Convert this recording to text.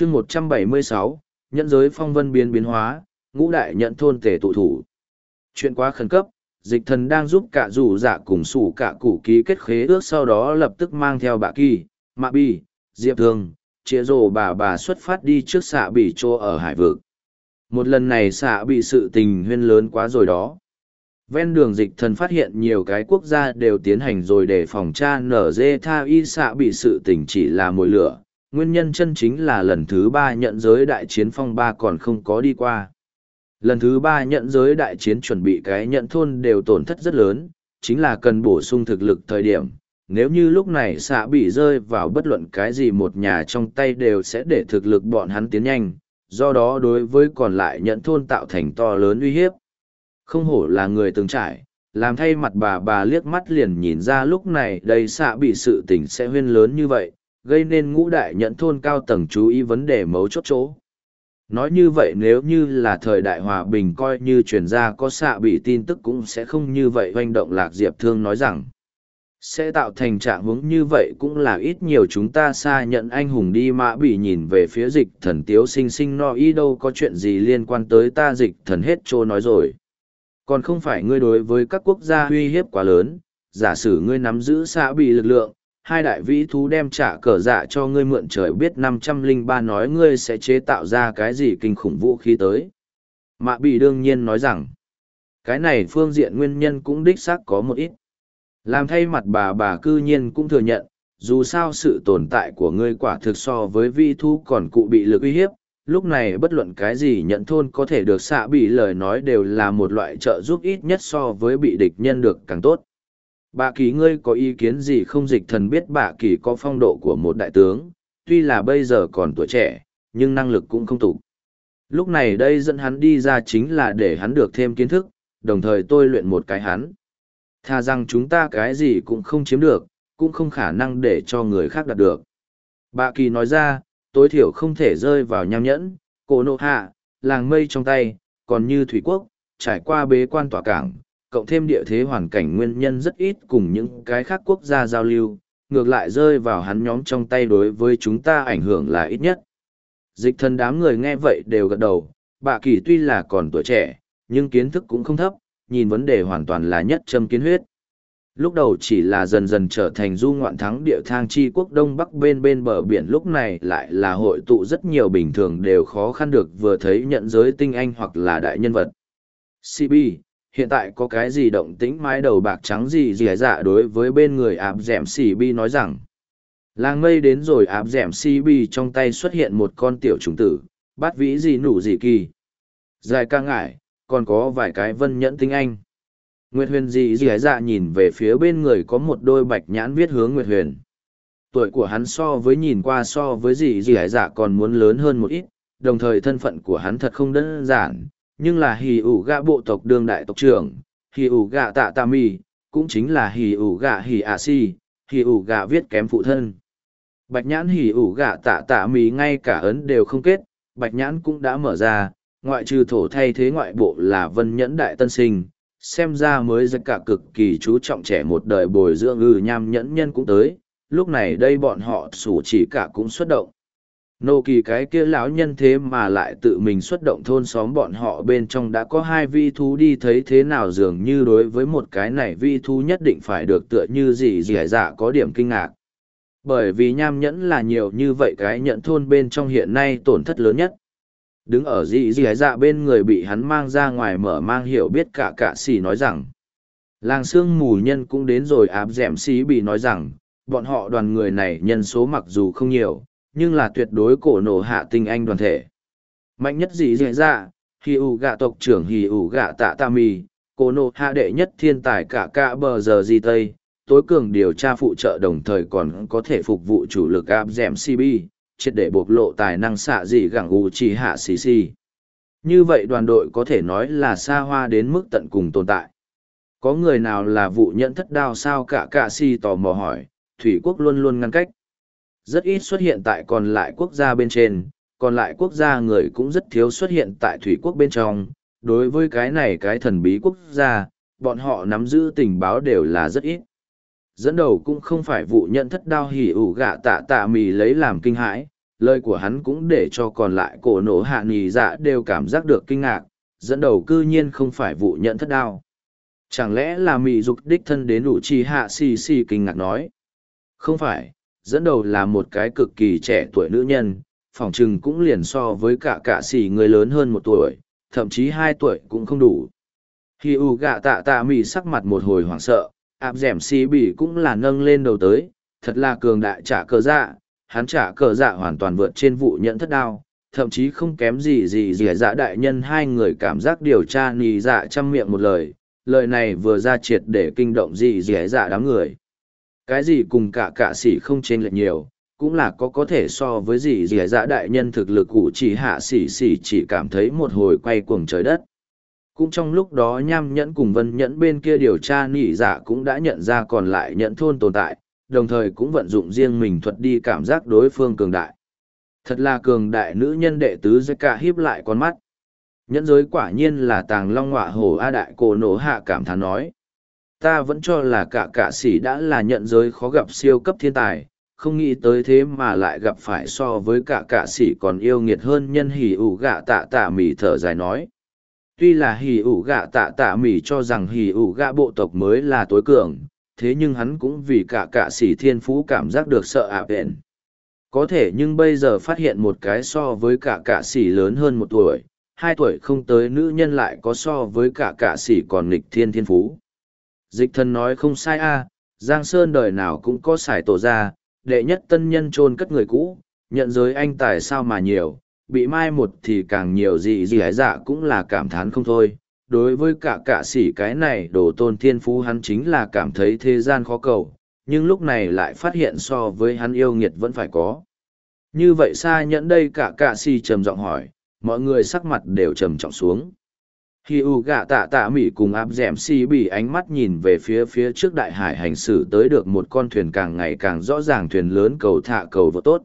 chương một trăm bảy mươi sáu nhận giới phong vân biến biến hóa, ngũ đại nhận thôn tể tụ thủ. Chuyện quá khẩn cấp, dịch thần đang giúp cả rủ dạ cùng sủ cả cụ ký kết khế ước sau đó lập tức mang theo bà kỳ, mạ bi, diệp thương, chia rồ bà bà xuất phát đi trước xạ bị trô ở hải vực. Một lần này xạ bị sự tình huyên lớn quá rồi đó. Ven đường dịch thần phát hiện nhiều cái quốc gia đều tiến hành rồi để phòng tra nở dê tha y xạ bị sự tình chỉ là mồi lửa. Nguyên nhân chân chính là lần thứ ba nhận giới đại chiến phong ba còn không có đi qua. Lần thứ ba nhận giới đại chiến chuẩn bị cái nhận thôn đều tổn thất rất lớn, chính là cần bổ sung thực lực thời điểm. Nếu như lúc này xạ bị rơi vào bất luận cái gì một nhà trong tay đều sẽ để thực lực bọn hắn tiến nhanh, do đó đối với còn lại nhận thôn tạo thành to lớn uy hiếp. Không hổ là người từng trải, làm thay mặt bà bà liếc mắt liền nhìn ra lúc này đây xạ bị sự tình sẽ huyên lớn như vậy, gây nên ngũ đại nhận thôn cao tầng chú ý vấn đề mấu chốt chỗ. Nói như vậy nếu như là thời đại hòa bình coi như truyền ra có xạ bị tin tức cũng sẽ không như vậy, hoành động lạc diệp thương nói rằng, sẽ tạo thành trạng hướng như vậy cũng là ít nhiều chúng ta xa nhận anh hùng đi mã bị nhìn về phía dịch thần tiếu sinh sinh no y đâu có chuyện gì liên quan tới ta dịch thần hết trô nói rồi còn không phải ngươi đối với các quốc gia uy hiếp quá lớn, giả sử ngươi nắm giữ xã bị lực lượng hai đại vĩ thú đem trả cờ dạ cho ngươi mượn trời biết năm trăm linh ba nói ngươi sẽ chế tạo ra cái gì kinh khủng vũ khí tới. Mạ bị đương nhiên nói rằng, cái này phương diện nguyên nhân cũng đích xác có một ít. Làm thay mặt bà bà cư nhiên cũng thừa nhận, dù sao sự tồn tại của ngươi quả thực so với vi thu còn cụ bị lực uy hiếp, lúc này bất luận cái gì nhận thôn có thể được xạ bị lời nói đều là một loại trợ giúp ít nhất so với bị địch nhân được càng tốt bà kỳ ngươi có ý kiến gì không dịch thần biết bà kỳ có phong độ của một đại tướng tuy là bây giờ còn tuổi trẻ nhưng năng lực cũng không tục lúc này đây dẫn hắn đi ra chính là để hắn được thêm kiến thức đồng thời tôi luyện một cái hắn Tha rằng chúng ta cái gì cũng không chiếm được, cũng không khả năng để cho người khác đạt được. Bà Kỳ nói ra, tối thiểu không thể rơi vào nham nhẫn, cổ nộ hạ, làng mây trong tay, còn như thủy quốc, trải qua bế quan tỏa cảng, cộng thêm địa thế hoàn cảnh nguyên nhân rất ít cùng những cái khác quốc gia giao lưu, ngược lại rơi vào hắn nhóm trong tay đối với chúng ta ảnh hưởng là ít nhất. Dịch thần đám người nghe vậy đều gật đầu, bà Kỳ tuy là còn tuổi trẻ, nhưng kiến thức cũng không thấp, nhìn vấn đề hoàn toàn là nhất châm kiến huyết. Lúc đầu chỉ là dần dần trở thành du ngoạn thắng địa thang chi quốc đông bắc bên bên bờ biển lúc này lại là hội tụ rất nhiều bình thường đều khó khăn được vừa thấy nhận giới tinh anh hoặc là đại nhân vật. CB, hiện tại có cái gì động tĩnh mái đầu bạc trắng gì gì dạ đối với bên người áp dẻm xì bi nói rằng. Làng mây đến rồi áp dẻm xì bi trong tay xuất hiện một con tiểu trùng tử, bắt vĩ gì nụ gì kỳ. Dài ca ngại, còn có vài cái vân nhẫn tinh anh. Nguyệt huyền dị dị dạ nhìn về phía bên người có một đôi bạch nhãn viết hướng Nguyệt huyền. Tuổi của hắn so với nhìn qua so với dị dị dạ còn muốn lớn hơn một ít, đồng thời thân phận của hắn thật không đơn giản, nhưng là hì ủ gạ bộ tộc đương đại tộc trưởng, hì ủ gạ tạ tạ mì, cũng chính là hì ủ gạ hì ạ si, hì ủ gạ viết kém phụ thân. Bạch nhãn hì ủ gạ tạ tạ mì ngay cả ấn đều không kết, bạch nhãn cũng đã mở ra, ngoại trừ thổ thay thế ngoại bộ là vân nhẫn đại tân sinh, xem ra mới rất cả cực kỳ chú trọng trẻ một đời bồi dưỡng ư nham nhẫn nhân cũng tới, lúc này đây bọn họ sủ chỉ cả cũng xuất động. Nô kỳ cái kia lão nhân thế mà lại tự mình xuất động thôn xóm bọn họ bên trong đã có hai vi thú đi thấy thế nào dường như đối với một cái này vi thú nhất định phải được tựa như gì gì dạ có điểm kinh ngạc. Bởi vì nham nhẫn là nhiều như vậy cái nhận thôn bên trong hiện nay tổn thất lớn nhất đứng ở dị dị dạ bên người bị hắn mang ra ngoài mở mang hiểu biết cả cả xì nói rằng, làng sương mù nhân cũng đến rồi, áp d ẻ m xí bị nói rằng, bọn họ đoàn người này nhân số mặc dù không nhiều nhưng là tuyệt đối cổ nổ hạ tinh anh đoàn thể mạnh nhất gì dễ ra, hì ủ gạ tộc trưởng hì ủ gạ tạ tạ mì cổ nổ hạ đệ nhất thiên tài cả cả bờ giờ di tây tối cường điều tra phụ trợ đồng thời còn có thể phục vụ chủ lực áp dẻm cb triệt để bộc lộ tài năng xạ dị gẳng u chỉ hạ xì xì. Như vậy đoàn đội có thể nói là xa hoa đến mức tận cùng tồn tại. Có người nào là vụ nhận thất đao sao cả cả si tò mò hỏi, Thủy quốc luôn luôn ngăn cách. Rất ít xuất hiện tại còn lại quốc gia bên trên, còn lại quốc gia người cũng rất thiếu xuất hiện tại Thủy quốc bên trong. Đối với cái này cái thần bí quốc gia, bọn họ nắm giữ tình báo đều là rất ít. Dẫn đầu cũng không phải vụ nhận thất đao hỉ ủ gạ tạ tạ mì lấy làm kinh hãi lời của hắn cũng để cho còn lại cổ nổ hạ nghỉ dạ đều cảm giác được kinh ngạc dẫn đầu cư nhiên không phải vụ nhận thất đao. Chẳng lẽ là mỹ dục đích thân đến đủ trì hạ xì xì kinh ngạc nói? Không phải dẫn đầu là một cái cực kỳ trẻ tuổi nữ nhân phỏng chừng cũng liền so với cả cả xì người lớn hơn một tuổi, thậm chí hai tuổi cũng không đủ. Khi u gạ tạ tạ mì sắc mặt một hồi hoảng sợ, áp dẻm xì bỉ cũng là nâng lên đầu tới, thật là cường đại trả cờ dạ hắn trả cờ dạ hoàn toàn vượt trên vụ nhận thất đao, thậm chí không kém gì gì gì dạ đại nhân hai người cảm giác điều tra nì dạ chăm miệng một lời lời này vừa ra triệt để kinh động gì gì dạ đám người cái gì cùng cả cả s không chênh lệch nhiều, cũng là có có thể so với gì gì dạ đại nhân thực lực cụ chỉ hạ xỉ xỉ chỉ cảm thấy một hồi quay cuồng trời đất. Cũng trong lúc đó nham nhẫn cùng vân nhẫn bên kia điều tra nỉ dạ cũng đã nhận ra còn lại nhẫn thôn tồn tại, đồng thời cũng vận dụng riêng mình thuật đi cảm giác đối phương cường đại. Thật là cường đại nữ nhân đệ tứ giới cả hiếp lại con mắt. Nhẫn giới quả nhiên là tàng long họa hổ a đại cổ nổ hạ cảm thán nói ta vẫn cho là cả cả sĩ đã là nhận giới khó gặp siêu cấp thiên tài, không nghĩ tới thế mà lại gặp phải so với cả cả sĩ còn yêu nghiệt hơn nhân hỉ ủ gạ tạ tạ mỉ thở dài nói. Tuy là hỉ ủ gạ tạ tạ mỉ cho rằng hỉ ủ gạ bộ tộc mới là tối cường, thế nhưng hắn cũng vì cả cả sĩ thiên phú cảm giác được sợ ạ vẹn. Có thể nhưng bây giờ phát hiện một cái so với cả cả sĩ lớn hơn một tuổi, hai tuổi không tới nữ nhân lại có so với cả cả sĩ còn nghịch thiên thiên phú dịch thần nói không sai a, giang sơn đời nào cũng có sải tổ ra đệ nhất tân nhân chôn cất người cũ, nhận giới anh tài sao mà nhiều, bị mai một thì càng nhiều gì gì hái dạ cũng là cảm thán không thôi. Đối với cả cả sĩ cái này, đồ tôn thiên phú hắn chính là cảm thấy thế gian khó cầu, nhưng lúc này lại phát hiện so với hắn yêu nghiệt vẫn phải có. Như vậy xa nhẫn đây cả cả sĩ trầm giọng hỏi, mọi người sắc mặt đều trầm trọng xuống khi u gạ tạ tạ mỹ cùng áp d ẻ m bị ánh mắt nhìn về phía phía trước đại hải hành xử tới được một con thuyền càng ngày càng rõ ràng thuyền lớn cầu thạ cầu vô tốt.